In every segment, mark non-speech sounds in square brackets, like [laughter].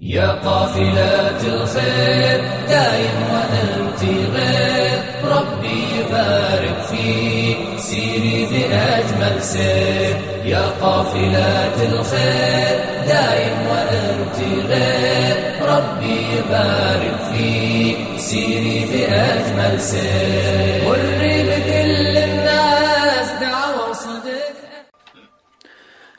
يا قافلة الخير دايم وأنت غير. ربي يبارك فيك سيري بأجمل سير. يا قافلة الخير دايم وأنت غير. ربي يبارك فيك سيري بأجمل سير.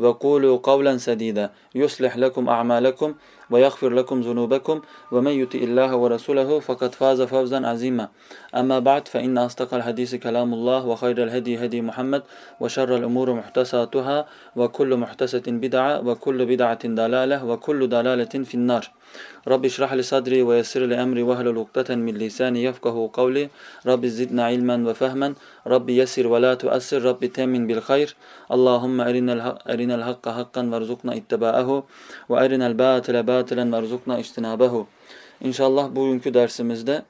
وقولوا قولا سديدا. يصلح لكم أعمالكم ويغفر لكم ذنوبكم. ومن يطع الله ورسوله فقد فاز فوزا عظيما. أما بعد فإن أصدق الحديث كلام الله وخير الهدي هدي محمد وشر الأمور محدثاتها وكل محدثة بدعة وكل بدعة ضلالة وكل ضلالة في النار. رب اشرح لي صدري ويسر لي أمري واحلل عقدة من لساني يفقه قولي. رب زدنا علما وفهما. رب يسر ولا تؤسر. رب تامن بالخير. اللهم أرنا arinal hakka hakkan verzukna ittiba'ahu ve arinal batile batilen verzukna ijtinabehu. İnşallah bugünkü dersimizde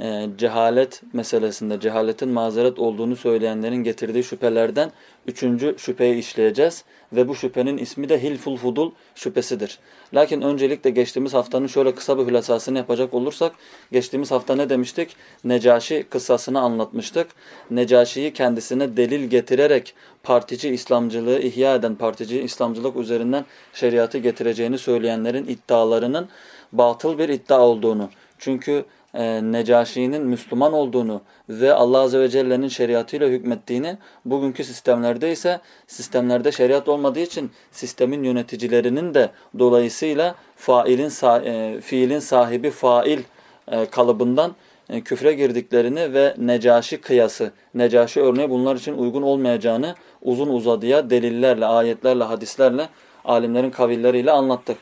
e, cehalet meselesinde, cehaletin mazeret olduğunu söyleyenlerin getirdiği şüphelerden üçüncü şüpheyi işleyeceğiz. Ve bu şüphenin ismi de hilful fudul şüphesidir. Lakin öncelikle geçtiğimiz haftanın şöyle kısa bir hülasasını yapacak olursak, geçtiğimiz hafta ne demiştik? Necaşi kıssasını anlatmıştık. Necaşi'yi kendisine delil getirerek partici İslamcılığı ihya eden partici İslamcılık üzerinden şeriatı getireceğini söyleyenlerin iddialarının batıl bir iddia olduğunu. Çünkü e, Necaşi'nin Müslüman olduğunu ve Allah Azze ve Celle'nin şeriatıyla hükmettiğini, bugünkü sistemlerde ise sistemlerde şeriat olmadığı için sistemin yöneticilerinin de dolayısıyla failin e, fiilin sahibi fail e, kalıbından e, küfre girdiklerini ve Necaşi kıyası, Necaşi örneği bunlar için uygun olmayacağını uzun uzadıya delillerle, ayetlerle, hadislerle, alimlerin kavilleriyle anlattık.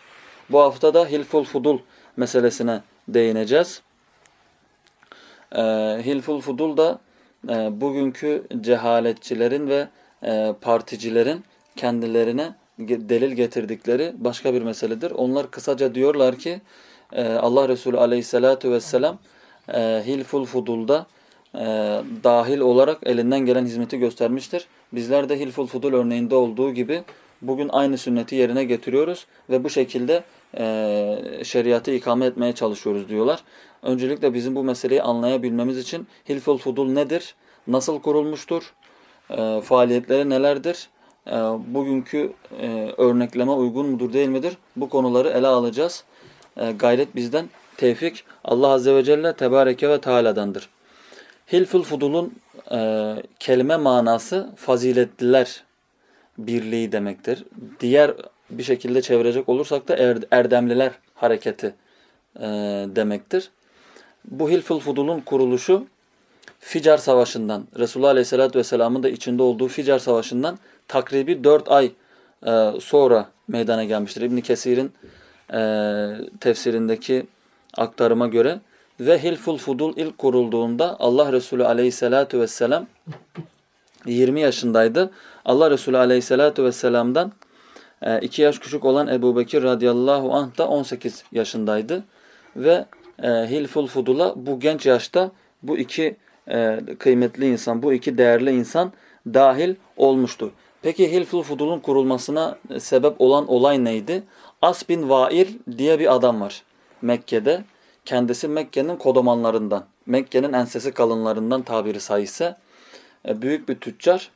Bu hafta da Hilful Fudul meselesine değineceğiz. E, Hilful Fudul da e, bugünkü cehaletçilerin ve e, particilerin kendilerine delil getirdikleri başka bir meseledir. Onlar kısaca diyorlar ki e, Allah Resulü aleyhissalatu vesselam e, Hilful Fudul'da e, dahil olarak elinden gelen hizmeti göstermiştir. Bizler de Hilful Fudul örneğinde olduğu gibi bugün aynı sünneti yerine getiriyoruz ve bu şekilde e, şeriatı ikame etmeye çalışıyoruz diyorlar. Öncelikle bizim bu meseleyi anlayabilmemiz için Hilful Fudul nedir? Nasıl kurulmuştur? E, faaliyetleri nelerdir? E, bugünkü e, örnekleme uygun mudur değil midir? Bu konuları ele alacağız. E, gayret bizden tevfik Allah Azze ve Celle Tebareke ve Teala'dandır. Hilful Fudul'un e, kelime manası faziletliler birliği demektir. Diğer bir şekilde çevirecek olursak da er, erdemliler hareketi e, demektir. Bu Hilful Fudul'un kuruluşu Ficar Savaşı'ndan, Resulullah Aleyhisselatü Vesselam'ın da içinde olduğu Ficar Savaşı'ndan takribi 4 ay e, sonra meydana gelmiştir. İbn Kesir'in e, tefsirindeki aktarıma göre ve Hilful Fudul ilk kurulduğunda Allah Resulü Aleyhisselatü Vesselam 20 yaşındaydı. Allah Resulü Aleyhisselatü Vesselam'dan 2 yaş küçük olan Ebu Bekir radıyallahu anh da 18 yaşındaydı. Ve e, Hilful Fudul'a bu genç yaşta bu iki e, kıymetli insan, bu iki değerli insan dahil olmuştu. Peki Hilful Fudul'un kurulmasına sebep olan olay neydi? As bin Vail diye bir adam var Mekke'de. Kendisi Mekke'nin kodomanlarından, Mekke'nin ensesi kalınlarından tabiri sayısı. E, büyük bir tüccar.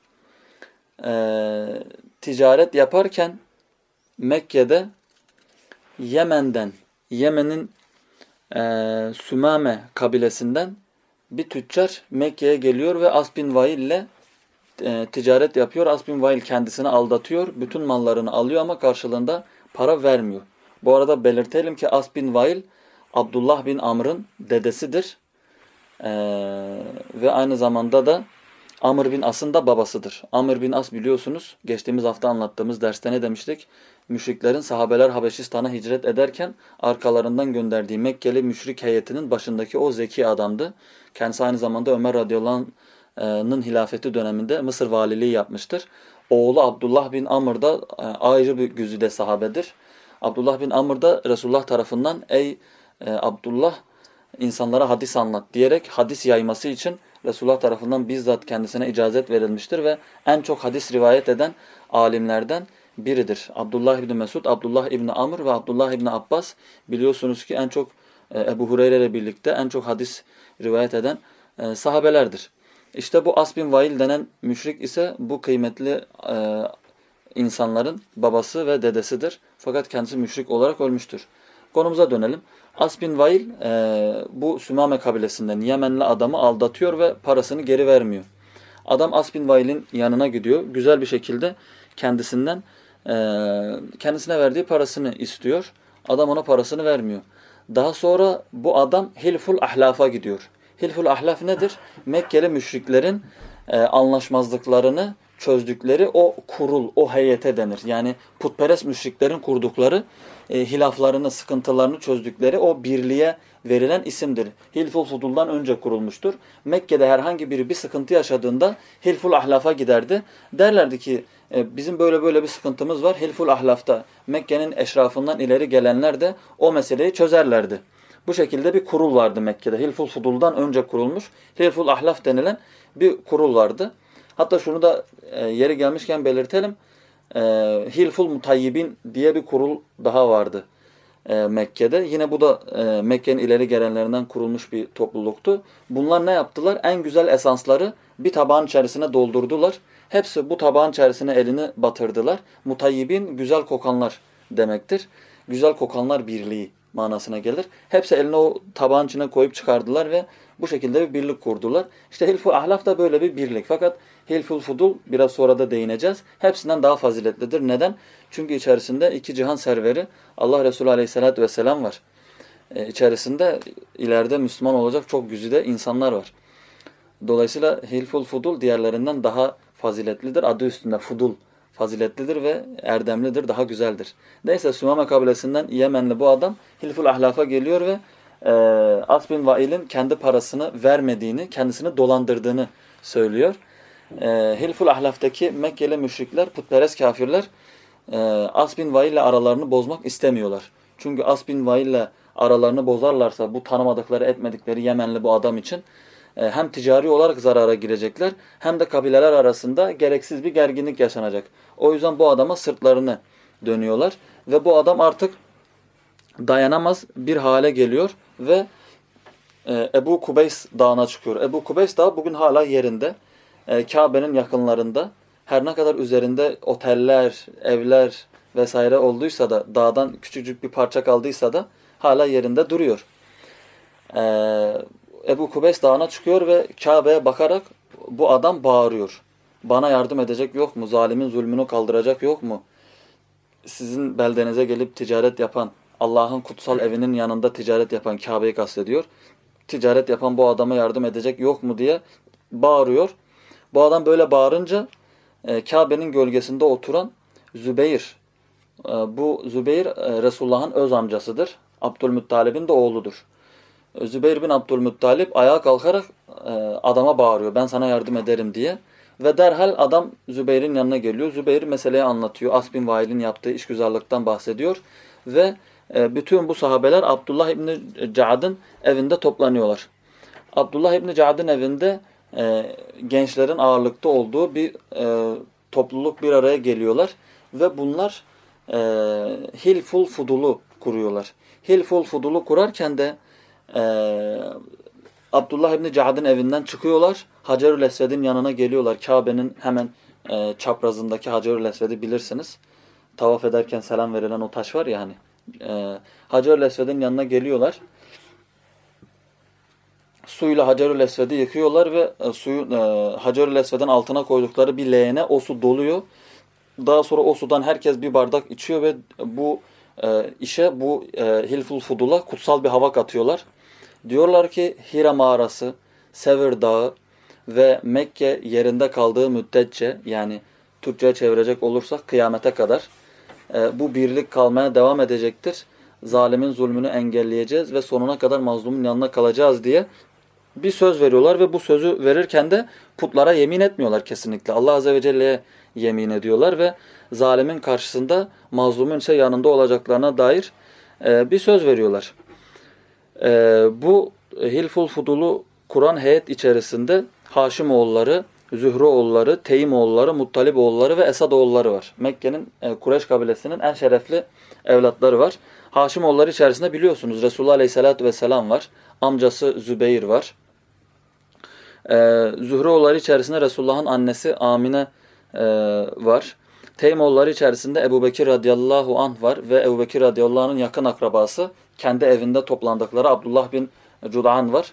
E, ticaret yaparken Mekke'de Yemen'den, Yemen'in e, Sümame kabilesinden bir tüccar Mekke'ye geliyor ve Asbin Vail ile e, ticaret yapıyor. Asbin Vail kendisini aldatıyor. Bütün mallarını alıyor ama karşılığında para vermiyor. Bu arada belirtelim ki Asbin Vail Abdullah bin Amr'ın dedesidir. e, ve aynı zamanda da Amr bin As'ın da babasıdır. Amr bin As biliyorsunuz geçtiğimiz hafta anlattığımız derste ne demiştik? Müşriklerin sahabeler Habeşistan'a hicret ederken arkalarından gönderdiği Mekkeli müşrik heyetinin başındaki o zeki adamdı. Kendisi aynı zamanda Ömer radıyallahu anh'ın hilafeti döneminde Mısır valiliği yapmıştır. Oğlu Abdullah bin Amr da e, ayrı bir güzide sahabedir. Abdullah bin Amr da Resulullah tarafından ey e, Abdullah insanlara hadis anlat diyerek hadis yayması için Resulullah tarafından bizzat kendisine icazet verilmiştir ve en çok hadis rivayet eden alimlerden biridir. Abdullah İbni Mesud, Abdullah İbni Amr ve Abdullah İbni Abbas biliyorsunuz ki en çok e, Ebu Hureyre ile birlikte en çok hadis rivayet eden e, sahabelerdir. İşte bu As bin Vail denen müşrik ise bu kıymetli e, insanların babası ve dedesidir. Fakat kendisi müşrik olarak ölmüştür. Konumuza dönelim. As bin Vail e, bu Sümame kabilesinden Yemenli adamı aldatıyor ve parasını geri vermiyor. Adam As Vail'in yanına gidiyor. Güzel bir şekilde kendisinden e, kendisine verdiği parasını istiyor. Adam ona parasını vermiyor. Daha sonra bu adam Hilful Ahlaf'a gidiyor. Hilful Ahlaf nedir? Mekkeli müşriklerin e, anlaşmazlıklarını çözdükleri o kurul, o heyete denir. Yani putperest müşriklerin kurdukları e, hilaflarını, sıkıntılarını çözdükleri o birliğe verilen isimdir. Hilful Fudul'dan önce kurulmuştur. Mekke'de herhangi biri bir sıkıntı yaşadığında Hilful Ahlaf'a giderdi. Derlerdi ki e, bizim böyle böyle bir sıkıntımız var. Hilful Ahlaf'ta Mekke'nin eşrafından ileri gelenler de o meseleyi çözerlerdi. Bu şekilde bir kurul vardı Mekke'de. Hilful Fudul'dan önce kurulmuş Hilful Ahlaf denilen bir kurul vardı. Hatta şunu da e, yeri gelmişken belirtelim. E, Hilful Mutayyibin diye bir kurul daha vardı e, Mekke'de. Yine bu da e, Mekke'nin ileri gelenlerinden kurulmuş bir topluluktu. Bunlar ne yaptılar? En güzel esansları bir tabağın içerisine doldurdular. Hepsi bu tabağın içerisine elini batırdılar. Mutayyibin güzel kokanlar demektir. Güzel kokanlar birliği manasına gelir. Hepsi elini o tabağın içine koyup çıkardılar ve bu şekilde bir birlik kurdular. İşte Hilful Ahlaf da böyle bir birlik. Fakat Hilful Fudul biraz sonra da değineceğiz. Hepsinden daha faziletlidir. Neden? Çünkü içerisinde iki cihan serveri Allah Resulü Aleyhisselatü Vesselam var. Ee, içerisinde ileride Müslüman olacak çok güzide insanlar var. Dolayısıyla Hilful Fudul diğerlerinden daha faziletlidir. Adı üstünde Fudul faziletlidir ve erdemlidir, daha güzeldir. Neyse Sümame kabilesinden Yemenli bu adam Hilful Ahlaf'a geliyor ve e, As bin Vail'in kendi parasını vermediğini, kendisini dolandırdığını söylüyor. E, Hilful Ahlaf'taki Mekkeli müşrikler, putperest kafirler e, As bin Vail ile aralarını bozmak istemiyorlar. Çünkü As bin Vail ile aralarını bozarlarsa bu tanımadıkları etmedikleri Yemenli bu adam için e, hem ticari olarak zarara girecekler hem de kabileler arasında gereksiz bir gerginlik yaşanacak. O yüzden bu adama sırtlarını dönüyorlar ve bu adam artık dayanamaz bir hale geliyor ve e, Ebu Kubeys dağına çıkıyor. Ebu Kubeys dağı bugün hala yerinde. E, Kabe'nin yakınlarında. Her ne kadar üzerinde oteller, evler vesaire olduysa da dağdan küçücük bir parça kaldıysa da hala yerinde duruyor. E, Ebu Kubeys dağına çıkıyor ve Kabe'ye bakarak bu adam bağırıyor. Bana yardım edecek yok mu? Zalimin zulmünü kaldıracak yok mu? Sizin beldenize gelip ticaret yapan, Allah'ın kutsal evinin yanında ticaret yapan Kabe'yi kastediyor. Ticaret yapan bu adama yardım edecek yok mu diye bağırıyor. Bu adam böyle bağırınca e, Kabe'nin gölgesinde oturan Zübeyir, e, bu Zübeyir e, Resulullah'ın öz amcasıdır. Abdülmuttalib'in de oğludur. Zübeyir bin Abdülmuttalip ayağa kalkarak e, adama bağırıyor. Ben sana yardım ederim diye. Ve derhal adam Zübeyir'in yanına geliyor. Zübeyir meseleyi anlatıyor. As bin Vail'in yaptığı işgüzarlıktan bahsediyor. Ve e, bütün bu sahabeler Abdullah İbni Ca'd'ın evinde toplanıyorlar. Abdullah İbni Ca'd'ın evinde e, gençlerin ağırlıkta olduğu bir e, topluluk bir araya geliyorlar. Ve bunlar e, Hilful Fudul'u kuruyorlar. Hilful Fudul'u kurarken de ee, Abdullah İbni Ca'd'ın evinden çıkıyorlar. Hacerül Esved'in yanına geliyorlar. Kabe'nin hemen e, çaprazındaki Hacerül Esved'i bilirsiniz. Tavaf ederken selam verilen o taş var ya hani. E, Hacerül Esved'in yanına geliyorlar. Suyla Hacerül Esved'i yıkıyorlar ve e, suyu e, Hacerül Esved'in altına koydukları bir leğene o su doluyor. Daha sonra o sudan herkes bir bardak içiyor ve bu e, işe bu e, Hilful Fudul'a kutsal bir hava katıyorlar. Diyorlar ki Hira mağarası Sevr Dağı ve Mekke yerinde kaldığı müddetçe yani Türkçe'ye çevirecek olursak kıyamete kadar e, bu birlik kalmaya devam edecektir. Zalimin zulmünü engelleyeceğiz ve sonuna kadar mazlumun yanına kalacağız diye bir söz veriyorlar ve bu sözü verirken de putlara yemin etmiyorlar kesinlikle. Allah Azze ve Celle'ye yemin ediyorlar ve zalimin karşısında mazlumun ise yanında olacaklarına dair e, bir söz veriyorlar. E, bu Hilful Fudul'u Kur'an heyet içerisinde Haşimoğulları, Zühreoğulları, Teyimoğulları, Muttaliboğulları ve Esadoğulları var. Mekke'nin e, Kureyş kabilesinin en şerefli evlatları var. Haşimoğulları içerisinde biliyorsunuz Resulullah Aleyhisselatü Vesselam var. Amcası Zübeyir var. Ee, Zühreoğulları içerisinde Resulullah'ın annesi Amine e, var. Teymoğulları içerisinde Ebu Bekir radıyallahu anh var ve Ebu Bekir radıyallahu anh'ın yakın akrabası kendi evinde toplandıkları Abdullah bin Cud'an var.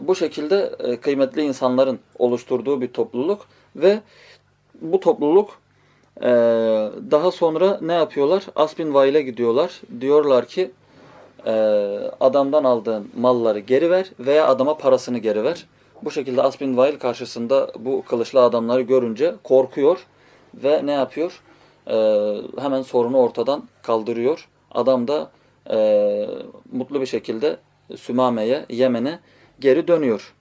Bu şekilde e, kıymetli insanların oluşturduğu bir topluluk ve bu topluluk e, daha sonra ne yapıyorlar? Asbin Vail'e gidiyorlar. Diyorlar ki adamdan aldığın malları geri ver veya adama parasını geri ver. Bu şekilde Asbin Vail karşısında bu kılıçlı adamları görünce korkuyor ve ne yapıyor? E, hemen sorunu ortadan kaldırıyor. Adam da e, mutlu bir şekilde Sümame'ye, Yemen'e geri dönüyor.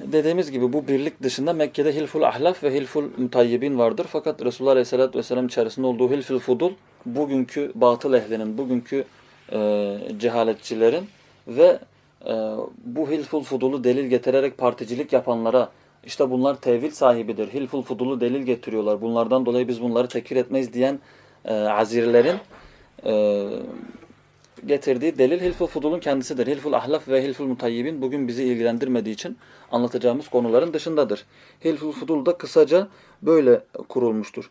Dediğimiz gibi bu birlik dışında Mekke'de Hilful Ahlaf ve Hilful Mutayyibin vardır. Fakat Resulullah Aleyhisselatü Vesselam içerisinde olduğu Hilful Fudul bugünkü batıl ehlinin, bugünkü e, cehaletçilerin ve bu Hilful Fudul'u delil getirerek particilik yapanlara işte bunlar tevil sahibidir. Hilful Fudul'u delil getiriyorlar. Bunlardan dolayı biz bunları tekfir etmeyiz diyen e, azirlerin e, getirdiği delil Hilful Fudul'un kendisidir. Hilful Ahlaf ve Hilful Mutayyibin bugün bizi ilgilendirmediği için anlatacağımız konuların dışındadır. Hilful Fudul da kısaca böyle kurulmuştur.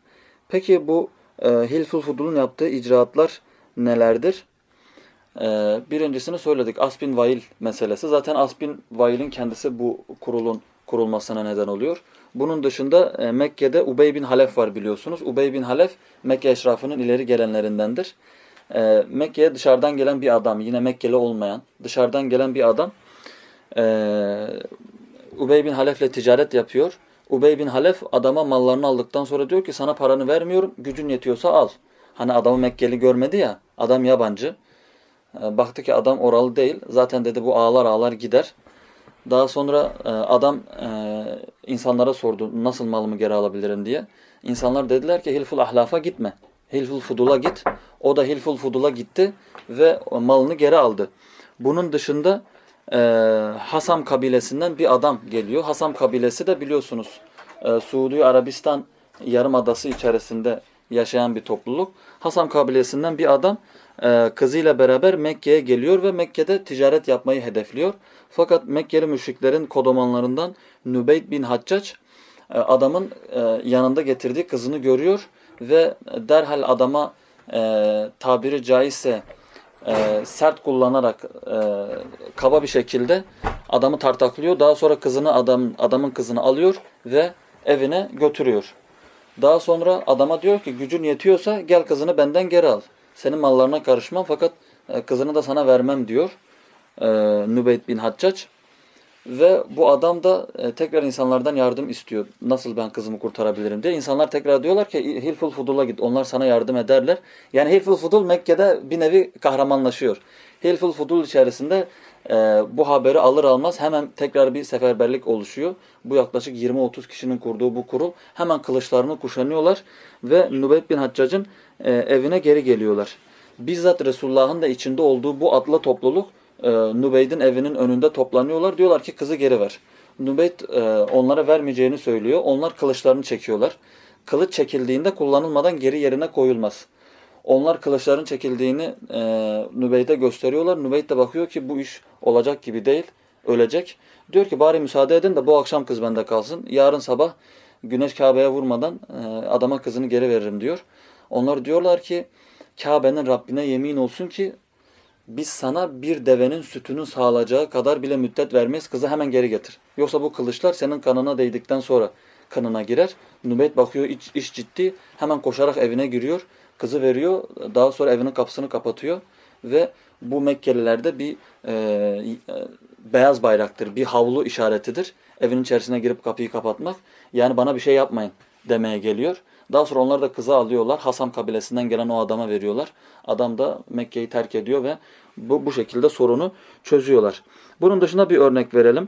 Peki bu e, Hilful Fudul'un yaptığı icraatlar nelerdir? E, birincisini söyledik. Asbin Vail meselesi. Zaten Asbin Vail'in kendisi bu kurulun kurulmasına neden oluyor. Bunun dışında e, Mekke'de Ubey bin Halef var biliyorsunuz. Ubey bin Halef Mekke eşrafının ileri gelenlerindendir. E, Mekke'ye dışarıdan gelen bir adam, yine Mekkeli olmayan, dışarıdan gelen bir adam e, Ubey bin Halef'le ticaret yapıyor. Ubey bin Halef adama mallarını aldıktan sonra diyor ki sana paranı vermiyorum, gücün yetiyorsa al. Hani adamı Mekkeli görmedi ya, adam yabancı. E, baktı ki adam oralı değil. Zaten dedi bu ağlar ağlar gider. Daha sonra e, adam e, insanlara sordu nasıl malımı geri alabilirim diye. İnsanlar dediler ki Hilful Ahlaf'a gitme. Hilful Fudul'a git. O da Hilful Fudul'a gitti ve malını geri aldı. Bunun dışında e, Hasam kabilesinden bir adam geliyor. Hasam kabilesi de biliyorsunuz Suudi Arabistan yarımadası içerisinde yaşayan bir topluluk. Hasam kabilesinden bir adam kızıyla beraber Mekke'ye geliyor ve Mekke'de ticaret yapmayı hedefliyor. Fakat Mekkeli müşriklerin kodomanlarından Nübeyt bin Haccac e, adamın e, yanında getirdiği kızını görüyor ve derhal adama e, tabiri caizse sert kullanarak kaba bir şekilde adamı tartaklıyor. Daha sonra kızını adam adamın kızını alıyor ve evine götürüyor. Daha sonra adama diyor ki gücün yetiyorsa gel kızını benden geri al. Senin mallarına karışmam fakat e, kızını da sana vermem diyor. E, Nübeyt bin Haccac. Ve bu adam da e, tekrar insanlardan yardım istiyor. Nasıl ben kızımı kurtarabilirim diye. İnsanlar tekrar diyorlar ki Hilful Fudul'a git. Onlar sana yardım ederler. Yani Hilful Fudul Mekke'de bir nevi kahramanlaşıyor. Hilful Fudul içerisinde e, bu haberi alır almaz hemen tekrar bir seferberlik oluşuyor. Bu yaklaşık 20-30 kişinin kurduğu bu kurul hemen kılıçlarını kuşanıyorlar ve Nübeyt bin Haccac'ın e, evine geri geliyorlar. Bizzat Resulullah'ın da içinde olduğu bu atla topluluk e, Nübeyd'in evinin önünde toplanıyorlar. Diyorlar ki kızı geri ver. Nübeyd e, onlara vermeyeceğini söylüyor. Onlar kılıçlarını çekiyorlar. Kılıç çekildiğinde kullanılmadan geri yerine koyulmaz. Onlar kılıçların çekildiğini e, Nübeyd'e gösteriyorlar. Nübeyd de bakıyor ki bu iş olacak gibi değil. Ölecek. Diyor ki bari müsaade edin de bu akşam kız bende kalsın. Yarın sabah güneş Kabe'ye vurmadan e, adama kızını geri veririm diyor. Onlar diyorlar ki Kabe'nin Rabbine yemin olsun ki biz sana bir devenin sütünün sağlayacağı kadar bile müddet vermeyiz. Kızı hemen geri getir. Yoksa bu kılıçlar senin kanına değdikten sonra kanına girer. Nübeyt bakıyor iş, iş ciddi. Hemen koşarak evine giriyor. Kızı veriyor. Daha sonra evinin kapısını kapatıyor. Ve bu Mekkelilerde bir e, beyaz bayraktır, bir havlu işaretidir. Evin içerisine girip kapıyı kapatmak. Yani bana bir şey yapmayın demeye geliyor. Daha sonra onlar da kızı alıyorlar. Hasam kabilesinden gelen o adama veriyorlar. Adam da Mekke'yi terk ediyor ve bu, bu şekilde sorunu çözüyorlar. Bunun dışında bir örnek verelim.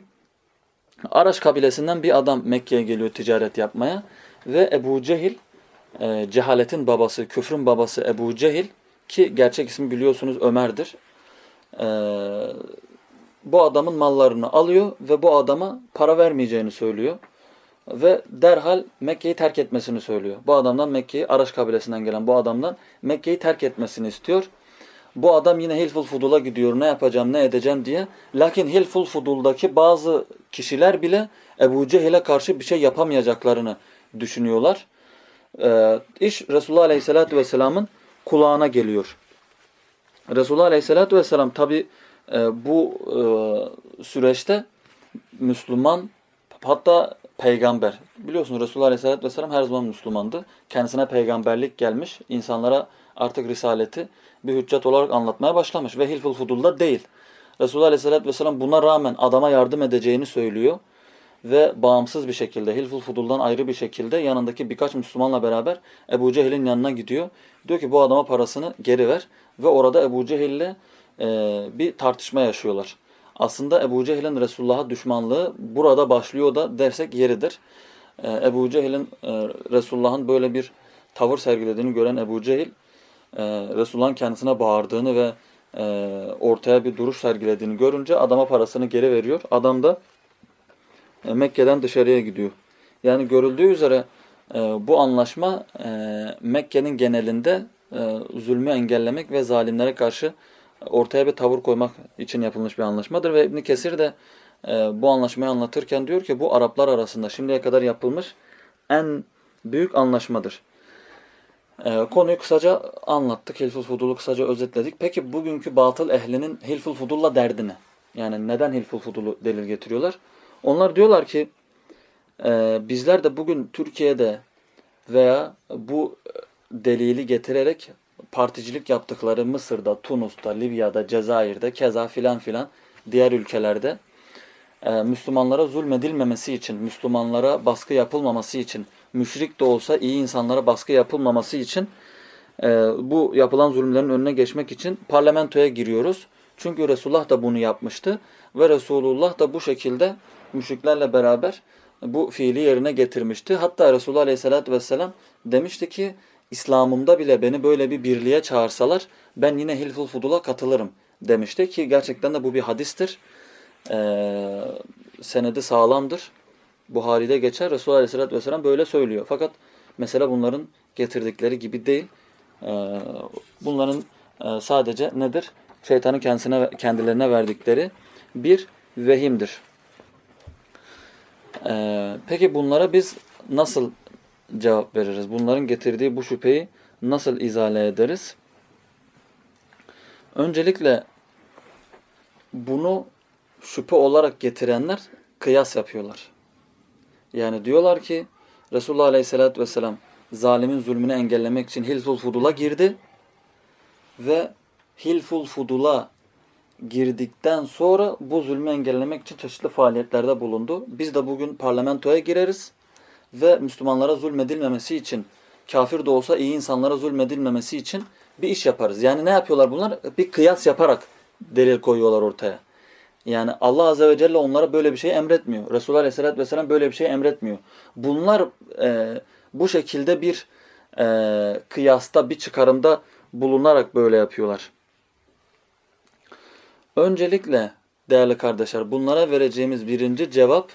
Araş kabilesinden bir adam Mekke'ye geliyor ticaret yapmaya ve Ebu Cehil, e, cehaletin babası, küfrün babası Ebu Cehil ki gerçek ismi biliyorsunuz Ömer'dir. E, bu adamın mallarını alıyor ve bu adama para vermeyeceğini söylüyor. Ve derhal Mekke'yi terk etmesini söylüyor. Bu adamdan Mekke'yi, Araş kabilesinden gelen bu adamdan Mekke'yi terk etmesini istiyor. Bu adam yine Hilful Fudul'a gidiyor ne yapacağım ne edeceğim diye. Lakin Hilful Fudul'daki bazı kişiler bile Ebu Cehil'e karşı bir şey yapamayacaklarını düşünüyorlar. Ee, iş Resulullah Aleyhisselatü Vesselam'ın kulağına geliyor. Resulullah Aleyhisselatü Vesselam tabi e, bu e, süreçte Müslüman hatta peygamber. Biliyorsunuz Resulullah Aleyhisselatü Vesselam her zaman Müslümandı. Kendisine peygamberlik gelmiş. insanlara artık risaleti bir hüccet olarak anlatmaya başlamış. Ve Hilful Fudul'da değil. Resulullah Aleyhisselatü Vesselam buna rağmen adama yardım edeceğini söylüyor. Ve bağımsız bir şekilde Hilful Fudul'dan ayrı bir şekilde yanındaki birkaç Müslümanla beraber Ebu Cehil'in yanına gidiyor. Diyor ki bu adama parasını geri ver. Ve orada Ebu Cehil'le e, bir tartışma yaşıyorlar. Aslında Ebu Cehil'in Resulullah'a düşmanlığı burada başlıyor da dersek yeridir. Ee, Ebu Cehil'in e, Resulullah'ın böyle bir tavır sergilediğini gören Ebu Cehil, e, Resulullah'ın kendisine bağırdığını ve e, ortaya bir duruş sergilediğini görünce adama parasını geri veriyor. Adam da e, Mekke'den dışarıya gidiyor. Yani görüldüğü üzere e, bu anlaşma e, Mekke'nin genelinde e, zulmü engellemek ve zalimlere karşı ortaya bir tavır koymak için yapılmış bir anlaşmadır. Ve İbn Kesir de e, bu anlaşmayı anlatırken diyor ki bu Araplar arasında şimdiye kadar yapılmış en büyük anlaşmadır. E, konuyu kısaca anlattık. Hilful Fudul'u kısaca özetledik. Peki bugünkü batıl ehlinin Hilful Fudul'la derdini? Yani neden Hilful Fudul'u delil getiriyorlar? Onlar diyorlar ki e, bizler de bugün Türkiye'de veya bu delili getirerek particilik yaptıkları Mısır'da, Tunus'ta, Libya'da, Cezayir'de, keza filan filan diğer ülkelerde e, Müslümanlara zulmedilmemesi için, Müslümanlara baskı yapılmaması için, müşrik de olsa iyi insanlara baskı yapılmaması için e, bu yapılan zulümlerin önüne geçmek için parlamentoya giriyoruz. Çünkü Resulullah da bunu yapmıştı ve Resulullah da bu şekilde müşriklerle beraber bu fiili yerine getirmişti. Hatta Resulullah Aleyhisselatü Vesselam demişti ki İslam'ımda bile beni böyle bir birliğe çağırsalar ben yine Hilful Fudul'a katılırım demişti ki gerçekten de bu bir hadistir. Ee, senedi sağlamdır. Buhari'de geçer. Resulullah Aleyhisselatü Vesselam böyle söylüyor. Fakat mesela bunların getirdikleri gibi değil. Ee, bunların e, sadece nedir? Şeytanın kendisine kendilerine verdikleri bir vehimdir. Ee, peki bunlara biz nasıl cevap veririz? Bunların getirdiği bu şüpheyi nasıl izale ederiz? Öncelikle bunu şüphe olarak getirenler kıyas yapıyorlar. Yani diyorlar ki Resulullah Aleyhisselatü Vesselam zalimin zulmünü engellemek için Hilful Fudul'a girdi ve Hilful Fudul'a girdikten sonra bu zulmü engellemek için çeşitli faaliyetlerde bulundu. Biz de bugün parlamentoya gireriz ve Müslümanlara zulmedilmemesi için, kafir de olsa iyi insanlara zulmedilmemesi için bir iş yaparız. Yani ne yapıyorlar bunlar? Bir kıyas yaparak delil koyuyorlar ortaya. Yani Allah Azze ve Celle onlara böyle bir şey emretmiyor. Resulullah Aleyhisselatü Vesselam böyle bir şey emretmiyor. Bunlar e, bu şekilde bir e, kıyasta, bir çıkarımda bulunarak böyle yapıyorlar. Öncelikle değerli kardeşler bunlara vereceğimiz birinci cevap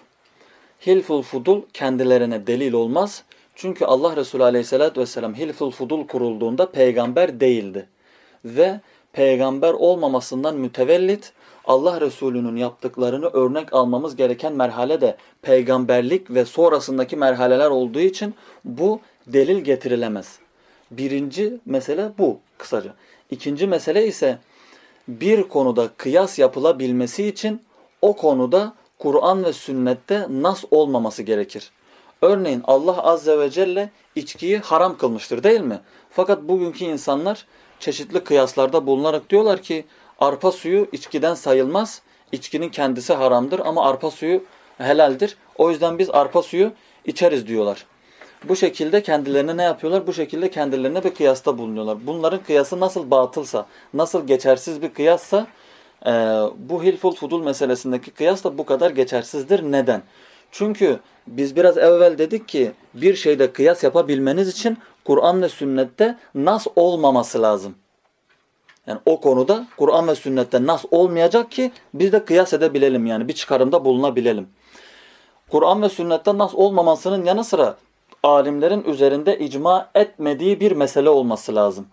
Hilful Fudul kendilerine delil olmaz. Çünkü Allah Resulü Aleyhisselatü Vesselam Hilful Fudul kurulduğunda peygamber değildi. Ve peygamber olmamasından mütevellit Allah Resulü'nün yaptıklarını örnek almamız gereken merhale de peygamberlik ve sonrasındaki merhaleler olduğu için bu delil getirilemez. Birinci mesele bu kısaca. İkinci mesele ise bir konuda kıyas yapılabilmesi için o konuda Kur'an ve sünnette nas olmaması gerekir. Örneğin Allah Azze ve Celle içkiyi haram kılmıştır değil mi? Fakat bugünkü insanlar çeşitli kıyaslarda bulunarak diyorlar ki arpa suyu içkiden sayılmaz. içkinin kendisi haramdır ama arpa suyu helaldir. O yüzden biz arpa suyu içeriz diyorlar. Bu şekilde kendilerine ne yapıyorlar? Bu şekilde kendilerine bir kıyasta bulunuyorlar. Bunların kıyası nasıl batılsa, nasıl geçersiz bir kıyassa e, bu hilful fudul meselesindeki kıyas da bu kadar geçersizdir. Neden? Çünkü biz biraz evvel dedik ki bir şeyde kıyas yapabilmeniz için Kur'an ve sünnette nas olmaması lazım. Yani o konuda Kur'an ve sünnette nas olmayacak ki biz de kıyas edebilelim yani bir çıkarımda bulunabilelim. Kur'an ve sünnette nas olmamasının yanı sıra alimlerin üzerinde icma etmediği bir mesele olması lazım.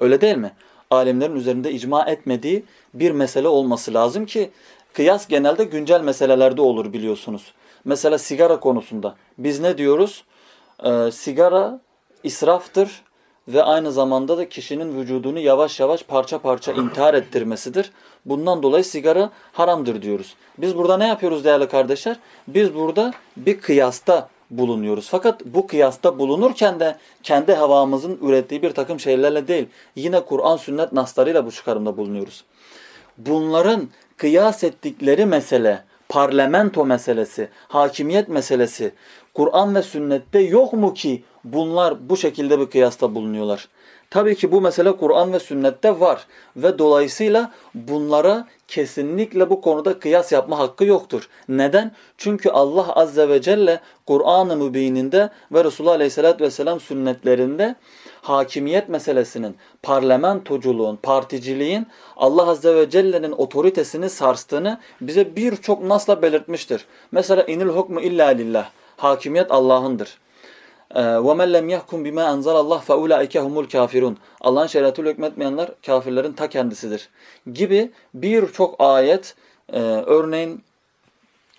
Öyle değil mi? Alimlerin üzerinde icma etmediği bir mesele olması lazım ki kıyas genelde güncel meselelerde olur biliyorsunuz. Mesela sigara konusunda biz ne diyoruz? Ee, sigara israftır ve aynı zamanda da kişinin vücudunu yavaş yavaş parça parça intihar ettirmesidir. Bundan dolayı sigara haramdır diyoruz. Biz burada ne yapıyoruz değerli kardeşler? Biz burada bir kıyasta bulunuyoruz. Fakat bu kıyasta bulunurken de kendi havamızın ürettiği bir takım şeylerle değil, yine Kur'an sünnet naslarıyla bu çıkarımda bulunuyoruz. Bunların kıyas ettikleri mesele, parlamento meselesi, hakimiyet meselesi, Kur'an ve sünnette yok mu ki bunlar bu şekilde bir kıyasta bulunuyorlar? Tabii ki bu mesele Kur'an ve sünnette var ve dolayısıyla bunlara kesinlikle bu konuda kıyas yapma hakkı yoktur. Neden? Çünkü Allah Azze ve Celle Kur'an-ı Mübininde ve Resulullah Aleyhisselatü Vesselam sünnetlerinde hakimiyet meselesinin, parlamentoculuğun, particiliğin Allah Azze ve Celle'nin otoritesini sarstığını bize birçok nasla belirtmiştir. Mesela inil hukmu illa lillah. Hakimiyet Allah'ındır. وَمَنْ لَمْ يَحْكُمْ بِمَا أَنْزَلَ اللّٰهِ فَاُولَٰئِكَ هُمُ الْكَافِرُونَ Allah'ın şeriatıyla hükmetmeyenler kafirlerin ta kendisidir. Gibi birçok ayet, e, örneğin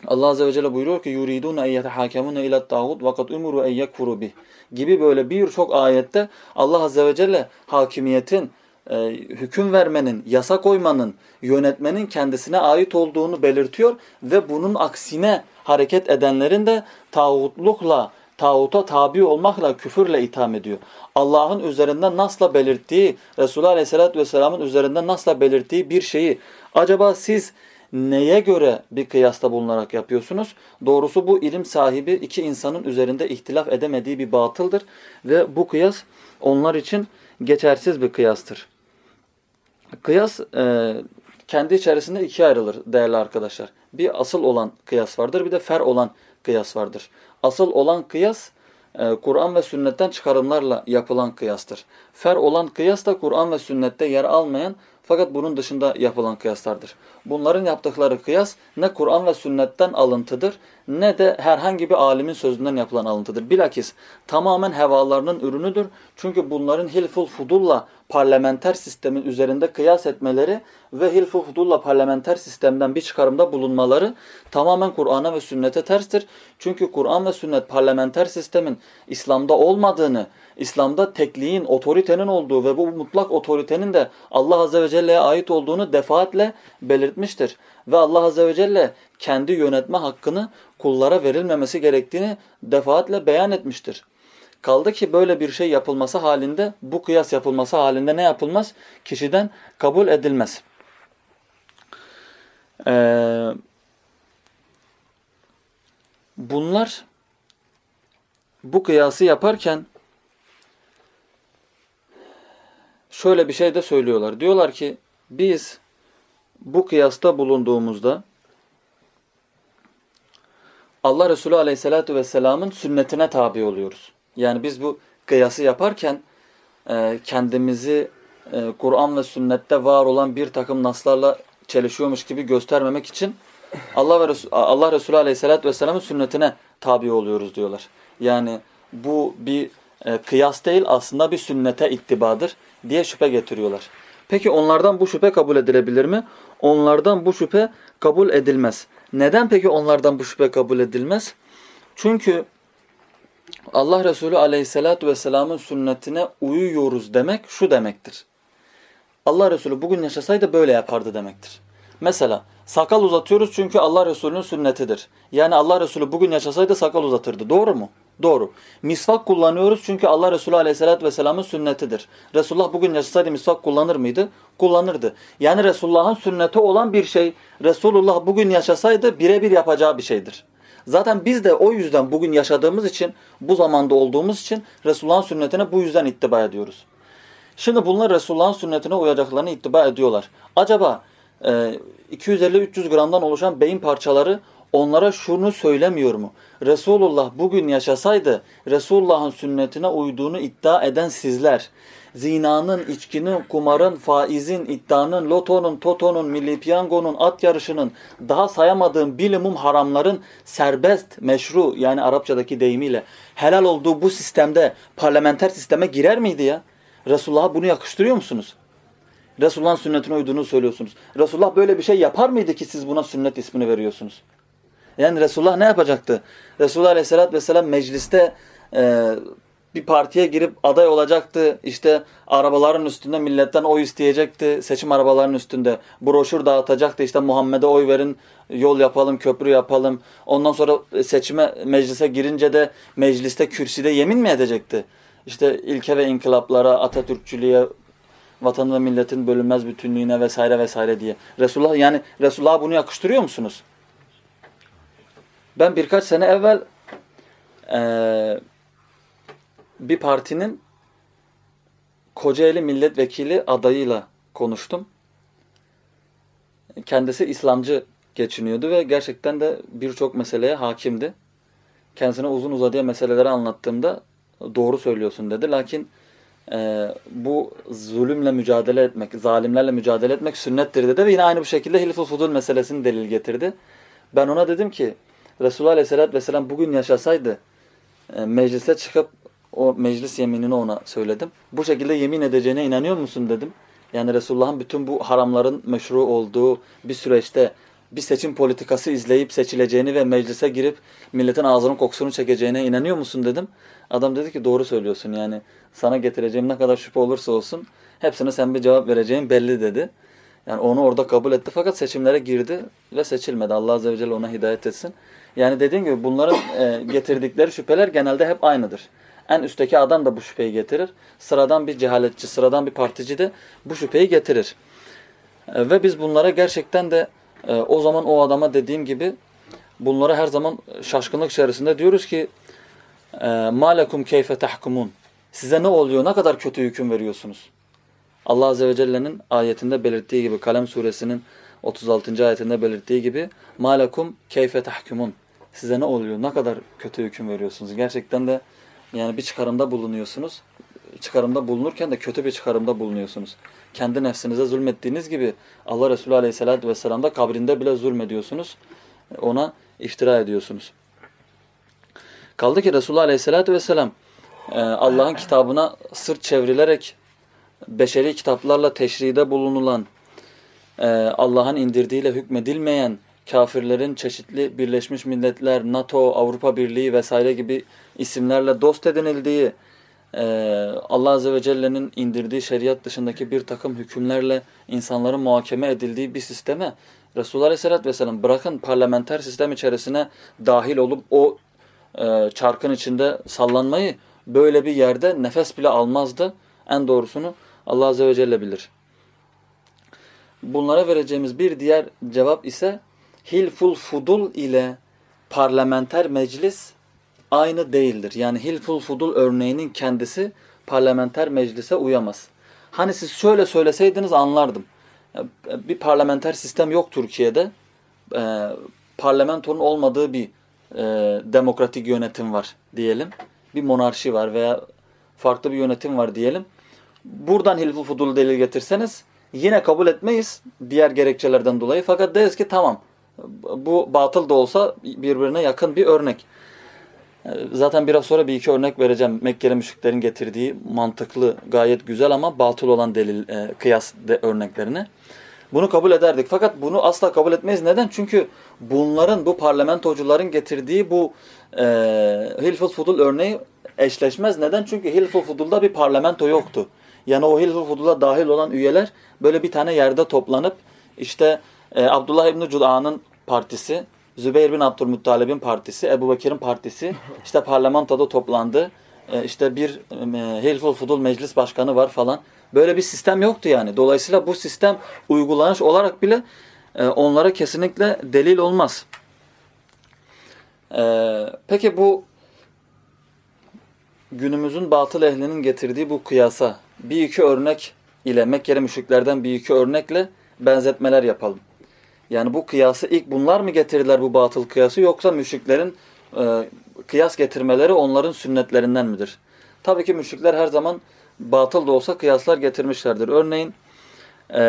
Allah Azze ve Celle buyuruyor ki yuridun en yetehakemune ila tağut ve kad umuru en yekfuru bih gibi böyle birçok ayette Allah Azze ve Celle hakimiyetin, e, hüküm vermenin, yasa koymanın, yönetmenin kendisine ait olduğunu belirtiyor ve bunun aksine hareket edenlerin de tağutlukla, tağuta tabi olmakla, küfürle itham ediyor. Allah'ın üzerinde nasla belirttiği, Resulullah Aleyhisselatü Vesselam'ın üzerinde nasla belirttiği bir şeyi acaba siz neye göre bir kıyasta bulunarak yapıyorsunuz? Doğrusu bu ilim sahibi iki insanın üzerinde ihtilaf edemediği bir batıldır ve bu kıyas onlar için geçersiz bir kıyastır. Kıyas e, kendi içerisinde ikiye ayrılır değerli arkadaşlar. Bir asıl olan kıyas vardır bir de fer olan kıyas vardır. Asıl olan kıyas e, Kur'an ve sünnetten çıkarımlarla yapılan kıyastır. Fer olan kıyas da Kur'an ve sünnette yer almayan fakat bunun dışında yapılan kıyaslardır. Bunların yaptıkları kıyas ne Kur'an ve sünnetten alıntıdır ne de herhangi bir alimin sözünden yapılan alıntıdır. Bilakis tamamen hevalarının ürünüdür. Çünkü bunların hilful fudulla parlamenter sistemin üzerinde kıyas etmeleri ve hilful fudulla parlamenter sistemden bir çıkarımda bulunmaları tamamen Kur'an'a ve sünnete terstir. Çünkü Kur'an ve sünnet parlamenter sistemin İslam'da olmadığını, İslam'da tekliğin, otoritenin olduğu ve bu mutlak otoritenin de Allah Azze ve Celle'ye ait olduğunu defaatle belirtmiştir. Ve Allah Azze ve Celle kendi yönetme hakkını kullara verilmemesi gerektiğini defaatle beyan etmiştir. Kaldı ki böyle bir şey yapılması halinde, bu kıyas yapılması halinde ne yapılmaz? Kişiden kabul edilmez. Ee, bunlar bu kıyası yaparken şöyle bir şey de söylüyorlar. Diyorlar ki biz bu kıyasta bulunduğumuzda Allah Resulü Aleyhisselatü Vesselam'ın sünnetine tabi oluyoruz. Yani biz bu kıyası yaparken e, kendimizi e, Kur'an ve sünnette var olan bir takım naslarla çelişiyormuş gibi göstermemek için Allah ve Resul, Allah Resulü Aleyhisselatü Vesselam'ın sünnetine tabi oluyoruz diyorlar. Yani bu bir e, kıyas değil aslında bir sünnete ittibadır diye şüphe getiriyorlar. Peki onlardan bu şüphe kabul edilebilir mi? Onlardan bu şüphe kabul edilmez. Neden peki onlardan bu şüphe kabul edilmez? Çünkü Allah Resulü aleyhissalatü vesselamın sünnetine uyuyoruz demek şu demektir. Allah Resulü bugün yaşasaydı böyle yapardı demektir. Mesela sakal uzatıyoruz çünkü Allah Resulü'nün sünnetidir. Yani Allah Resulü bugün yaşasaydı sakal uzatırdı. Doğru mu? Doğru. Misvak kullanıyoruz çünkü Allah Resulü Aleyhisselatü Vesselam'ın sünnetidir. Resulullah bugün yaşasaydı misvak kullanır mıydı? Kullanırdı. Yani Resulullah'ın sünneti olan bir şey Resulullah bugün yaşasaydı birebir yapacağı bir şeydir. Zaten biz de o yüzden bugün yaşadığımız için, bu zamanda olduğumuz için Resulullah'ın sünnetine bu yüzden ittiba ediyoruz. Şimdi bunlar Resulullah'ın sünnetine uyacaklarını ittiba ediyorlar. Acaba 250-300 gramdan oluşan beyin parçaları onlara şunu söylemiyor mu? Resulullah bugün yaşasaydı Resulullah'ın sünnetine uyduğunu iddia eden sizler zinanın, içkinin, kumarın, faizin, iddianın, lotonun, totonun, milli piyangonun, at yarışının, daha sayamadığım bilimum haramların serbest, meşru yani Arapçadaki deyimiyle helal olduğu bu sistemde parlamenter sisteme girer miydi ya? Resulullah'a bunu yakıştırıyor musunuz? Resulullah'ın sünnetine uyduğunu söylüyorsunuz. Resulullah böyle bir şey yapar mıydı ki siz buna sünnet ismini veriyorsunuz? Yani Resulullah ne yapacaktı? Resulullah Aleyhisselatü Vesselam mecliste e, bir partiye girip aday olacaktı. İşte arabaların üstünde milletten oy isteyecekti. Seçim arabalarının üstünde broşür dağıtacaktı. İşte Muhammed'e oy verin, yol yapalım, köprü yapalım. Ondan sonra seçime meclise girince de mecliste kürsüde yemin mi edecekti? İşte ilke ve inkılaplara, Atatürkçülüğe, vatanın ve milletin bölünmez bütünlüğüne vesaire vesaire diye. Resulullah yani Resulullah'a bunu yakıştırıyor musunuz? Ben birkaç sene evvel e, bir partinin Kocaeli milletvekili adayıyla konuştum. Kendisi İslamcı geçiniyordu ve gerçekten de birçok meseleye hakimdi. Kendisine uzun uzadıya meseleleri anlattığımda doğru söylüyorsun dedi. Lakin e, bu zulümle mücadele etmek, zalimlerle mücadele etmek sünnettir dedi ve yine aynı bu şekilde Hilful Fudul meselesini delil getirdi. Ben ona dedim ki Resulullah Aleyhisselatü Vesselam bugün yaşasaydı e, meclise çıkıp o meclis yeminini ona söyledim. Bu şekilde yemin edeceğine inanıyor musun dedim. Yani Resulullah'ın bütün bu haramların meşru olduğu bir süreçte bir seçim politikası izleyip seçileceğini ve meclise girip milletin ağzının kokusunu çekeceğine inanıyor musun dedim. Adam dedi ki doğru söylüyorsun yani sana getireceğim ne kadar şüphe olursa olsun hepsine sen bir cevap vereceğin belli dedi. Yani onu orada kabul etti fakat seçimlere girdi ve seçilmedi. Allah Azze ve Celle ona hidayet etsin. Yani dediğim gibi bunların e, getirdikleri şüpheler genelde hep aynıdır. En üstteki adam da bu şüpheyi getirir. Sıradan bir cehaletçi, sıradan bir partici de bu şüpheyi getirir. E, ve biz bunlara gerçekten de e, o zaman o adama dediğim gibi bunlara her zaman şaşkınlık içerisinde diyoruz ki مَا keyfe tahkumun Size ne oluyor? Ne kadar kötü hüküm veriyorsunuz? Allah Azze ve Celle'nin ayetinde belirttiği gibi Kalem suresinin 36. ayetinde belirttiği gibi malakum keyfe tahkumun. Size ne oluyor? Ne kadar kötü hüküm veriyorsunuz? Gerçekten de yani bir çıkarımda bulunuyorsunuz. Çıkarımda bulunurken de kötü bir çıkarımda bulunuyorsunuz. Kendi nefsinize zulmettiğiniz gibi Allah Resulü Aleyhisselatü Vesselam da kabrinde bile zulmediyorsunuz. Ona iftira ediyorsunuz. Kaldı ki Resulullah Aleyhisselatü Vesselam e, Allah'ın kitabına sırt çevrilerek beşeri kitaplarla teşride bulunulan e, Allah'ın indirdiğiyle hükmedilmeyen kafirlerin çeşitli Birleşmiş Milletler, NATO, Avrupa Birliği vesaire gibi isimlerle dost edinildiği, Allah Azze ve Celle'nin indirdiği şeriat dışındaki bir takım hükümlerle insanların muhakeme edildiği bir sisteme Resulullah Aleyhisselatü Vesselam bırakın parlamenter sistem içerisine dahil olup o e, çarkın içinde sallanmayı böyle bir yerde nefes bile almazdı. En doğrusunu Allah Azze ve Celle bilir. Bunlara vereceğimiz bir diğer cevap ise hilful fudul ile parlamenter meclis aynı değildir. Yani hilful fudul örneğinin kendisi parlamenter meclise uyamaz. Hani siz şöyle söyleseydiniz anlardım. Bir parlamenter sistem yok Türkiye'de. E, parlamentonun olmadığı bir e, demokratik yönetim var diyelim. Bir monarşi var veya farklı bir yönetim var diyelim. Buradan hilful fudul delil getirseniz yine kabul etmeyiz diğer gerekçelerden dolayı. Fakat deriz ki tamam bu batıl da olsa birbirine yakın bir örnek. Zaten biraz sonra bir iki örnek vereceğim. Mekkeli müşriklerin getirdiği mantıklı, gayet güzel ama batıl olan delil, e, kıyas de örneklerini. Bunu kabul ederdik. Fakat bunu asla kabul etmeyiz. Neden? Çünkü bunların, bu parlamentocuların getirdiği bu e, Hilful Fudul örneği eşleşmez. Neden? Çünkü Hilful Fudul'da bir parlamento yoktu. Yani o Hilful Fudul'a dahil olan üyeler böyle bir tane yerde toplanıp işte e, Abdullah İbni Cuda'nın partisi, Zübeyir bin Abdülmuttalib'in partisi, Ebu Bekir'in partisi [laughs] işte parlamentoda toplandı. E, işte bir e, Hilful Fudul meclis başkanı var falan. Böyle bir sistem yoktu yani. Dolayısıyla bu sistem uygulanış olarak bile e, onlara kesinlikle delil olmaz. E, peki bu günümüzün batıl ehlinin getirdiği bu kıyasa bir iki örnek ile Mekkeli müşriklerden bir iki örnekle benzetmeler yapalım. Yani bu kıyası ilk bunlar mı getirdiler bu batıl kıyası yoksa müşriklerin e, kıyas getirmeleri onların sünnetlerinden midir? Tabii ki müşrikler her zaman batıl da olsa kıyaslar getirmişlerdir. Örneğin e,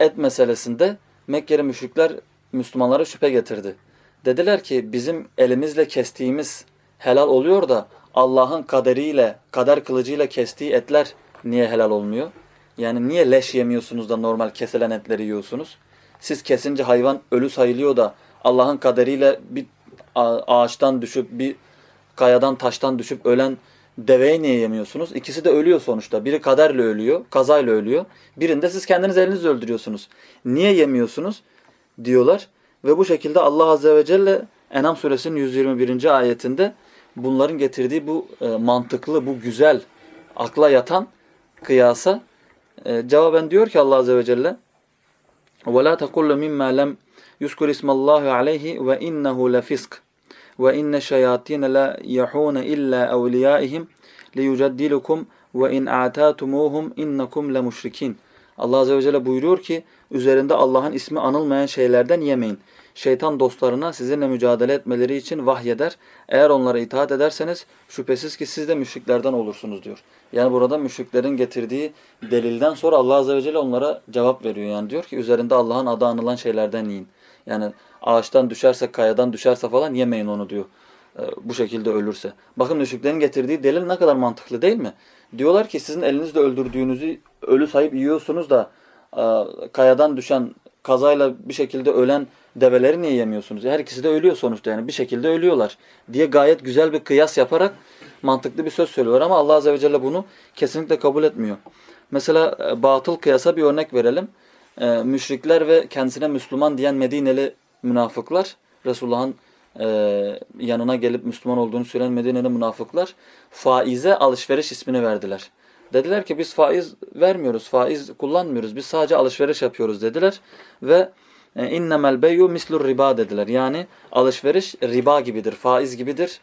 et meselesinde Mekkeli müşrikler Müslümanlara şüphe getirdi. Dediler ki bizim elimizle kestiğimiz helal oluyor da Allah'ın kaderiyle, kader kılıcıyla kestiği etler niye helal olmuyor? Yani niye leş yemiyorsunuz da normal kesilen etleri yiyorsunuz? Siz kesince hayvan ölü sayılıyor da Allah'ın kaderiyle bir ağaçtan düşüp bir kayadan taştan düşüp ölen deveyi niye yemiyorsunuz? İkisi de ölüyor sonuçta. Biri kaderle ölüyor, kazayla ölüyor. Birinde siz kendiniz elinizle öldürüyorsunuz. Niye yemiyorsunuz? diyorlar. Ve bu şekilde Allah Azze ve Celle Enam suresinin 121. ayetinde bunların getirdiği bu e, mantıklı, bu güzel, akla yatan kıyasa e, cevaben diyor ki Allah Azze ve Celle وَلَا تَقُلُّ مِمَّا لَمْ يُسْكُرِ اسْمَ اللّٰهِ عَلَيْهِ وَاِنَّهُ لَفِسْقٍ وَاِنَّ الشَّيَاطِينَ لَا يَحُونَ إِلَّا أَوْلِيَائِهِمْ لِيُجَدِّلُكُمْ وَاِنْ اَعْتَاتُمُوهُمْ اِنَّكُمْ لَمُشْرِكِينَ Allah Azze ve Celle buyuruyor ki üzerinde Allah'ın ismi anılmayan şeylerden yemeyin. Şeytan dostlarına sizinle mücadele etmeleri için vahyeder. Eğer onlara itaat ederseniz şüphesiz ki siz de müşriklerden olursunuz diyor. Yani burada müşriklerin getirdiği delilden sonra Allah Azze ve Celle onlara cevap veriyor. Yani diyor ki üzerinde Allah'ın adı anılan şeylerden yiyin. Yani ağaçtan düşerse, kayadan düşerse falan yemeyin onu diyor. Ee, bu şekilde ölürse. Bakın müşriklerin getirdiği delil ne kadar mantıklı değil mi? Diyorlar ki sizin elinizle öldürdüğünüzü ölü sayıp yiyorsunuz da e, kayadan düşen, kazayla bir şekilde ölen develeri niye yemiyorsunuz? Her ikisi de ölüyor sonuçta yani bir şekilde ölüyorlar diye gayet güzel bir kıyas yaparak mantıklı bir söz söylüyorlar ama Allah Azze ve Celle bunu kesinlikle kabul etmiyor. Mesela e, batıl kıyasa bir örnek verelim. E, müşrikler ve kendisine Müslüman diyen Medineli münafıklar Resulullah'ın e, yanına gelip Müslüman olduğunu söyleyen Medine'li münafıklar faize alışveriş ismini verdiler. Dediler ki biz faiz vermiyoruz, faiz kullanmıyoruz. Biz sadece alışveriş yapıyoruz dediler. Ve e, innemel beyyu mislur riba dediler. Yani alışveriş riba gibidir, faiz gibidir,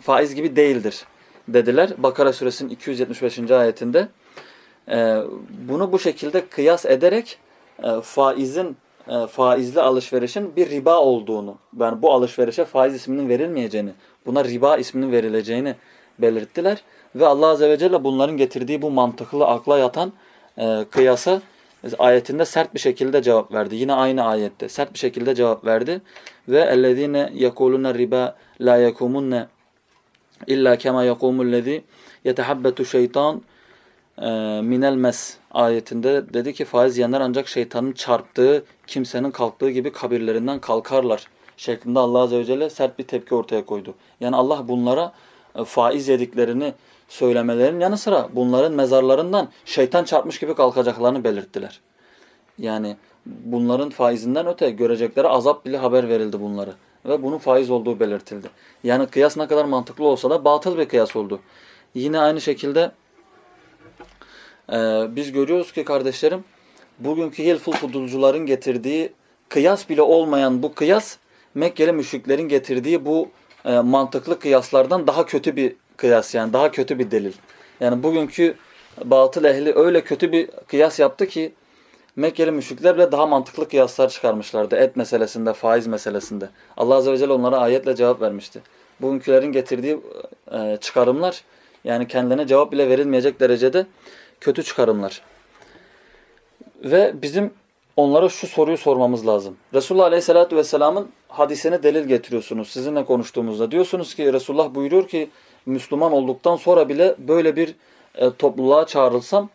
faiz gibi değildir dediler. Bakara suresinin 275. ayetinde. E, bunu bu şekilde kıyas ederek e, faizli alışverişin bir riba olduğunu, yani bu alışverişe faiz isminin verilmeyeceğini, buna riba isminin verileceğini belirttiler. Ve Allah Azze ve Celle bunların getirdiği bu mantıklı akla yatan e, kıyasa ayetinde sert bir şekilde cevap verdi. Yine aynı ayette sert bir şekilde cevap verdi. Ve ellezine yekuluna riba la yekumunne illa kema yekumullezi yetehabbetu şeytan e, minel mes ayetinde dedi ki faiz yiyenler ancak şeytanın çarptığı kimsenin kalktığı gibi kabirlerinden kalkarlar şeklinde Allah Azze ve Celle sert bir tepki ortaya koydu. Yani Allah bunlara e, faiz yediklerini söylemelerin yanı sıra bunların mezarlarından şeytan çarpmış gibi kalkacaklarını belirttiler. Yani bunların faizinden öte görecekleri azap bile haber verildi bunları. Ve bunun faiz olduğu belirtildi. Yani kıyas ne kadar mantıklı olsa da batıl bir kıyas oldu. Yine aynı şekilde e, biz görüyoruz ki kardeşlerim bugünkü hilful fudulcuların getirdiği kıyas bile olmayan bu kıyas Mekkeli müşriklerin getirdiği bu e, mantıklı kıyaslardan daha kötü bir kıyas yani daha kötü bir delil. Yani bugünkü batıl ehli öyle kötü bir kıyas yaptı ki Mekkeli müşrikler bile daha mantıklı kıyaslar çıkarmışlardı et meselesinde, faiz meselesinde. Allah Azze ve Celle onlara ayetle cevap vermişti. Bugünkülerin getirdiği e, çıkarımlar yani kendilerine cevap bile verilmeyecek derecede kötü çıkarımlar. Ve bizim onlara şu soruyu sormamız lazım. Resulullah Aleyhisselatü Vesselam'ın hadisine delil getiriyorsunuz sizinle konuştuğumuzda. Diyorsunuz ki Resulullah buyuruyor ki Müslüman olduktan sonra bile böyle bir e, topluluğa çağrılsam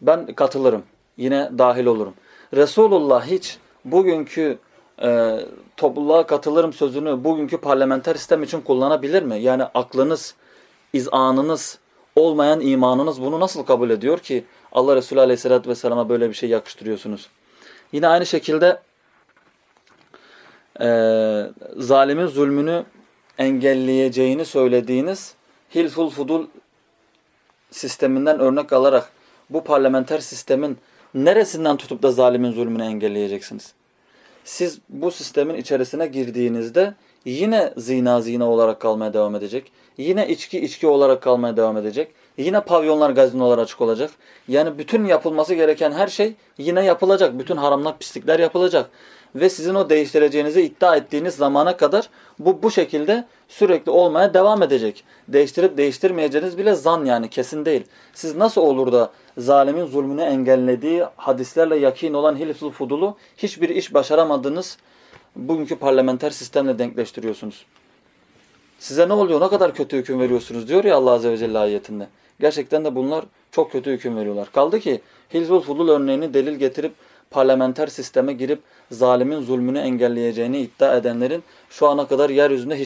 ben katılırım. Yine dahil olurum. Resulullah hiç bugünkü e, topluluğa katılırım sözünü bugünkü parlamenter sistem için kullanabilir mi? Yani aklınız, izanınız, olmayan imanınız bunu nasıl kabul ediyor ki Allah Resulü Aleyhisselatü Vesselam'a böyle bir şey yakıştırıyorsunuz? Yine aynı şekilde e, zalimin zulmünü engelleyeceğini söylediğiniz Hilful Fudul sisteminden örnek alarak bu parlamenter sistemin neresinden tutup da zalimin zulmünü engelleyeceksiniz? Siz bu sistemin içerisine girdiğinizde yine zina zina olarak kalmaya devam edecek. Yine içki içki olarak kalmaya devam edecek. Yine pavyonlar gazinolar açık olacak. Yani bütün yapılması gereken her şey yine yapılacak. Bütün haramlar pislikler yapılacak. Ve sizin o değiştireceğinizi iddia ettiğiniz zamana kadar bu bu şekilde sürekli olmaya devam edecek. Değiştirip değiştirmeyeceğiniz bile zan yani kesin değil. Siz nasıl olur da zalimin zulmünü engellediği hadislerle yakin olan hilful fudulu hiçbir iş başaramadığınız bugünkü parlamenter sistemle denkleştiriyorsunuz. Size ne oluyor? Ne kadar kötü hüküm veriyorsunuz diyor ya Allah Azze ve Celle ayetinde. Gerçekten de bunlar çok kötü hüküm veriyorlar. Kaldı ki Hilful Fudul örneğini delil getirip parlamenter sisteme girip zalimin zulmünü engelleyeceğini iddia edenlerin şu ana kadar yeryüzünde hiç